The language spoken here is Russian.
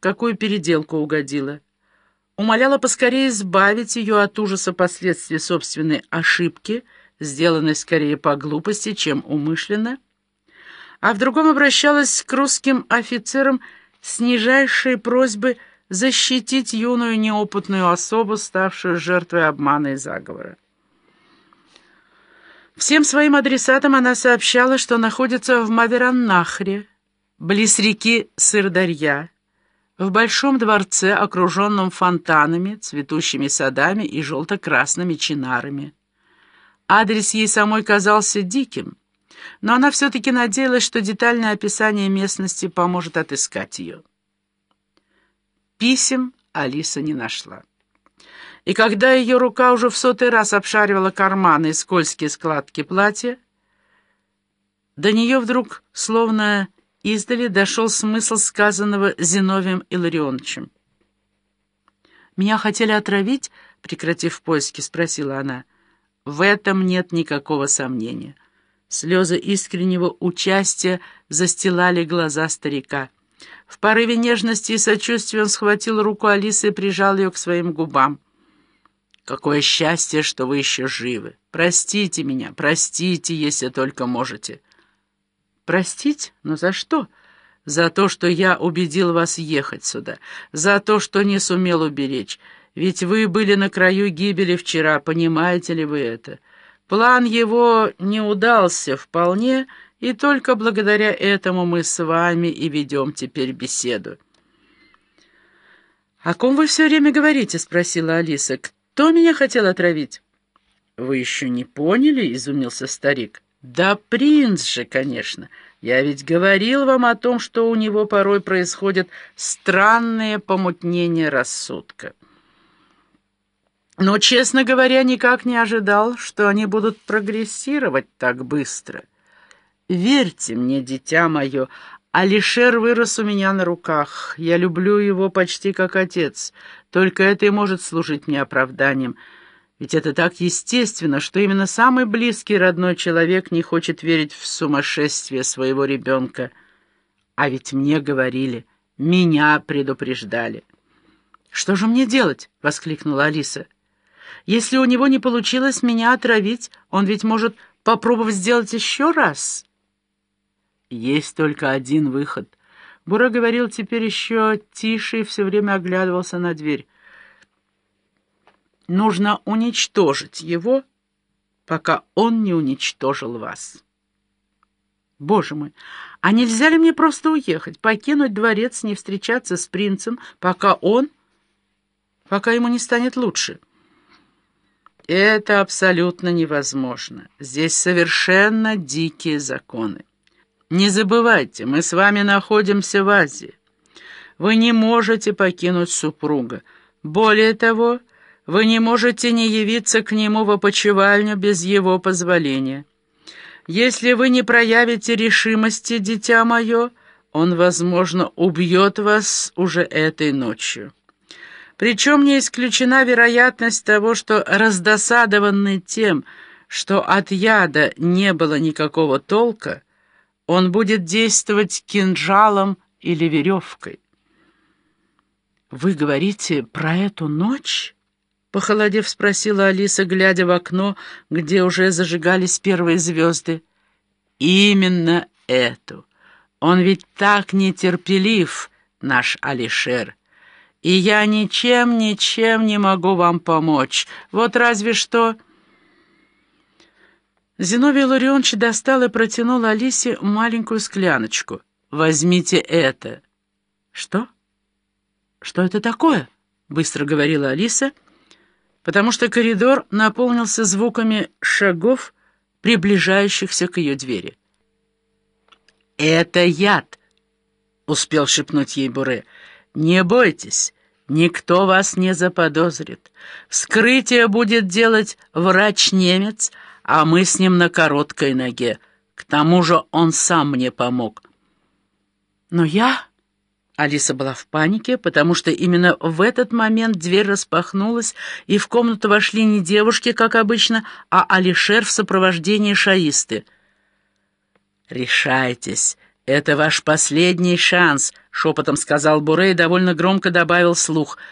какую переделку угодила. Умоляла поскорее избавить ее от ужаса последствий собственной ошибки, сделанной скорее по глупости, чем умышленно, а в другом обращалась к русским офицерам с нижайшей просьбой защитить юную неопытную особу, ставшую жертвой обмана и заговора. Всем своим адресатам она сообщала, что находится в Мавераннахре, близ реки Сырдарья, в большом дворце, окруженном фонтанами, цветущими садами и желто-красными чинарами. Адрес ей самой казался диким, но она все-таки надеялась, что детальное описание местности поможет отыскать ее. Писем Алиса не нашла. И когда ее рука уже в сотый раз обшаривала карманы и скользкие складки платья, до нее вдруг, словно издали, дошел смысл сказанного Зиновием Илларионовичем. «Меня хотели отравить?» — прекратив поиски, спросила она. «В этом нет никакого сомнения». Слезы искреннего участия застилали глаза старика. В порыве нежности и сочувствия он схватил руку Алисы и прижал ее к своим губам. Какое счастье, что вы еще живы. Простите меня, простите, если только можете. Простить? Но за что? За то, что я убедил вас ехать сюда. За то, что не сумел уберечь. Ведь вы были на краю гибели вчера, понимаете ли вы это? План его не удался вполне, и только благодаря этому мы с вами и ведем теперь беседу. «О ком вы все время говорите?» — спросила Алиса. Кто меня хотел отравить?» «Вы еще не поняли?» — изумился старик. «Да принц же, конечно. Я ведь говорил вам о том, что у него порой происходят странные помутнения рассудка. Но, честно говоря, никак не ожидал, что они будут прогрессировать так быстро. Верьте мне, дитя мое, Алишер вырос у меня на руках. Я люблю его почти как отец. Только это и может служить мне оправданием. Ведь это так естественно, что именно самый близкий родной человек не хочет верить в сумасшествие своего ребенка. А ведь мне говорили, меня предупреждали. «Что же мне делать?» — воскликнула Алиса. «Если у него не получилось меня отравить, он ведь может попробовать сделать еще раз». Есть только один выход. Бура говорил теперь еще тише и все время оглядывался на дверь. Нужно уничтожить его, пока он не уничтожил вас. Боже мой, а нельзя ли мне просто уехать, покинуть дворец, не встречаться с принцем, пока он, пока ему не станет лучше? Это абсолютно невозможно. Здесь совершенно дикие законы. Не забывайте, мы с вами находимся в Азии. Вы не можете покинуть супруга. Более того, вы не можете не явиться к нему в опочивальню без его позволения. Если вы не проявите решимости, дитя мое, он, возможно, убьет вас уже этой ночью. Причем не исключена вероятность того, что раздосадованный тем, что от яда не было никакого толка, он будет действовать кинжалом или веревкой. «Вы говорите про эту ночь?» — похолодев спросила Алиса, глядя в окно, где уже зажигались первые звезды. «Именно эту. Он ведь так нетерпелив, наш Алишер. И я ничем, ничем не могу вам помочь. Вот разве что...» Зиновий Ларионович достал и протянул Алисе маленькую скляночку. «Возьмите это». «Что? Что это такое?» — быстро говорила Алиса, потому что коридор наполнился звуками шагов, приближающихся к ее двери. «Это яд», — успел шепнуть ей Буре. «Не бойтесь». Никто вас не заподозрит. Вскрытие будет делать врач-немец, а мы с ним на короткой ноге. К тому же он сам мне помог. Но я... Алиса была в панике, потому что именно в этот момент дверь распахнулась, и в комнату вошли не девушки, как обычно, а Алишер в сопровождении шаисты. «Решайтесь, «Это ваш последний шанс», — шепотом сказал Буре и довольно громко добавил слух.